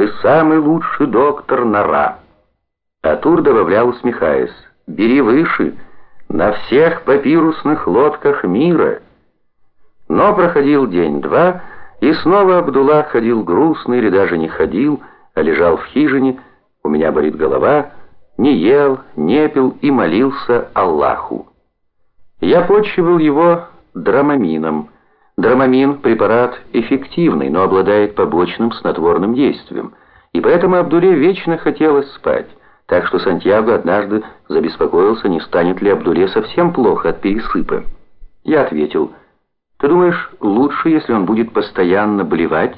Ты самый лучший доктор Нора». А Тур добавлял, усмехаясь, «Бери выше, на всех папирусных лодках мира». Но проходил день-два, и снова Абдулла ходил грустный или даже не ходил, а лежал в хижине, у меня болит голова, не ел, не пил и молился Аллаху. Я почивал его драмамином. Драмамин – препарат эффективный, но обладает побочным снотворным действием, и поэтому Абдуле вечно хотелось спать, так что Сантьяго однажды забеспокоился, не станет ли Абдуле совсем плохо от пересыпа. Я ответил, «Ты думаешь, лучше, если он будет постоянно блевать?»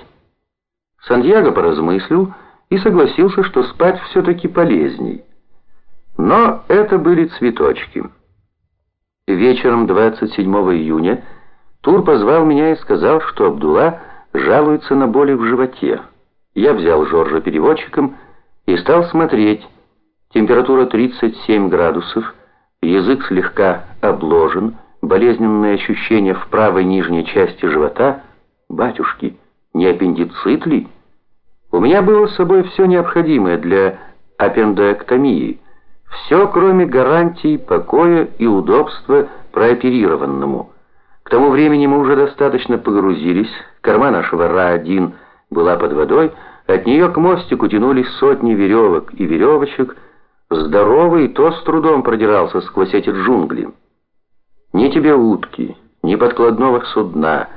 Сантьяго поразмыслил и согласился, что спать все-таки полезней. Но это были цветочки. Вечером 27 июня Тур позвал меня и сказал, что Абдулла жалуется на боли в животе. Я взял Жоржа переводчиком и стал смотреть. Температура 37 градусов, язык слегка обложен, болезненные ощущения в правой нижней части живота. Батюшки, не аппендицит ли? У меня было с собой все необходимое для аппендэктомии. Все, кроме гарантий покоя и удобства прооперированному. Тому времени мы уже достаточно погрузились, корма нашего Ра-1 была под водой, от нее к мостику тянулись сотни веревок и веревочек, здоровый то с трудом продирался сквозь эти джунгли. Ни тебе утки, ни подкладного судна,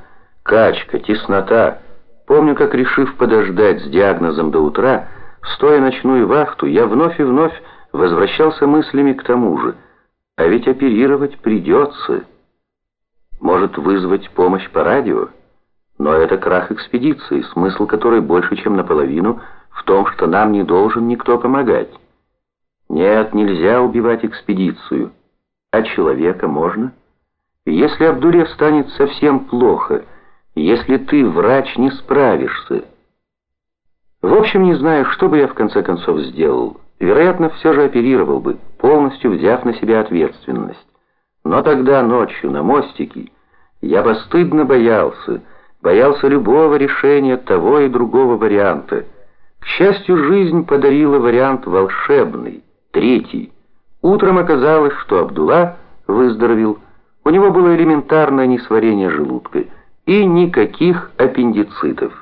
качка, теснота. Помню, как, решив подождать с диагнозом до утра, стоя ночную вахту, я вновь и вновь возвращался мыслями к тому же. А ведь оперировать придется. Может вызвать помощь по радио? Но это крах экспедиции, смысл которой больше, чем наполовину, в том, что нам не должен никто помогать. Нет, нельзя убивать экспедицию. А человека можно? Если Абдуле станет совсем плохо, если ты, врач, не справишься... В общем, не знаю, что бы я в конце концов сделал вероятно, все же оперировал бы, полностью взяв на себя ответственность. Но тогда ночью на мостике я постыдно боялся, боялся любого решения того и другого варианта. К счастью, жизнь подарила вариант волшебный, третий. Утром оказалось, что Абдулла выздоровел, у него было элементарное несварение желудка и никаких аппендицитов.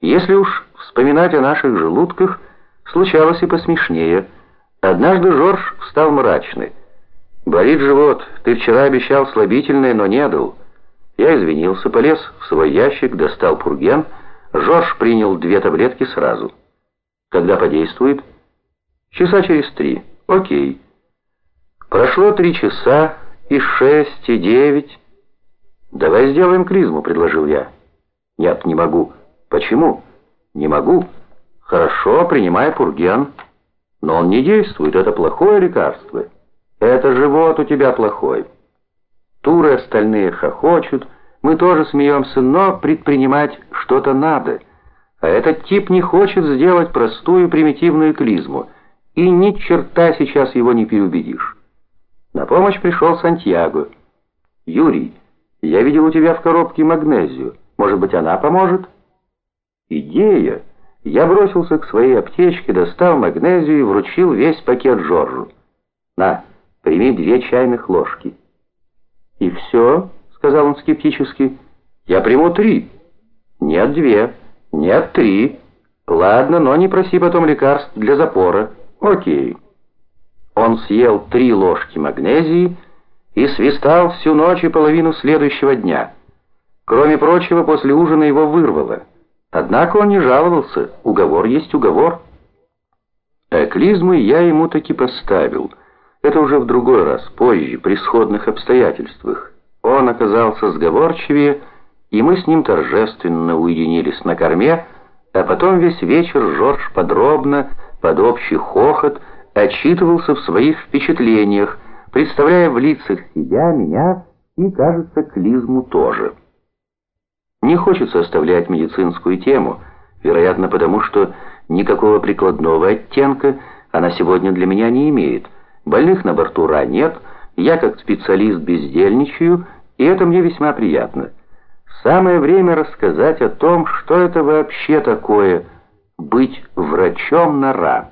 Если уж вспоминать о наших желудках, Случалось и посмешнее. Однажды Жорж встал мрачный. «Болит живот. Ты вчера обещал слабительное, но не дал». Я извинился, полез в свой ящик, достал пурген. Жорж принял две таблетки сразу. «Когда подействует?» «Часа через три. Окей». Прошло три часа, и шесть, и девять. «Давай сделаем клизму», — предложил я. «Нет, не могу». «Почему?» «Не могу». Хорошо, принимай пурген. Но он не действует, это плохое лекарство. Это живот у тебя плохой. Туры остальные хохочут, мы тоже смеемся, но предпринимать что-то надо. А этот тип не хочет сделать простую примитивную клизму, и ни черта сейчас его не переубедишь. На помощь пришел Сантьяго. «Юрий, я видел у тебя в коробке магнезию. Может быть, она поможет?» «Идея!» Я бросился к своей аптечке, достал магнезию и вручил весь пакет Жоржу. «На, прими две чайных ложки». «И все?» — сказал он скептически. «Я приму три». «Нет, две. Нет, три. Ладно, но не проси потом лекарств для запора. Окей». Он съел три ложки магнезии и свистал всю ночь и половину следующего дня. Кроме прочего, после ужина его вырвало. Однако он не жаловался, уговор есть уговор. Эклизмы я ему таки поставил. Это уже в другой раз, позже, при сходных обстоятельствах. Он оказался сговорчивее, и мы с ним торжественно уединились на корме, а потом весь вечер Жорж подробно, под общий хохот, отчитывался в своих впечатлениях, представляя в лицах себя, меня и, кажется, клизму тоже. Не хочется оставлять медицинскую тему, вероятно, потому что никакого прикладного оттенка она сегодня для меня не имеет. Больных на борту РА нет, я как специалист бездельничаю, и это мне весьма приятно. Самое время рассказать о том, что это вообще такое быть врачом Нора.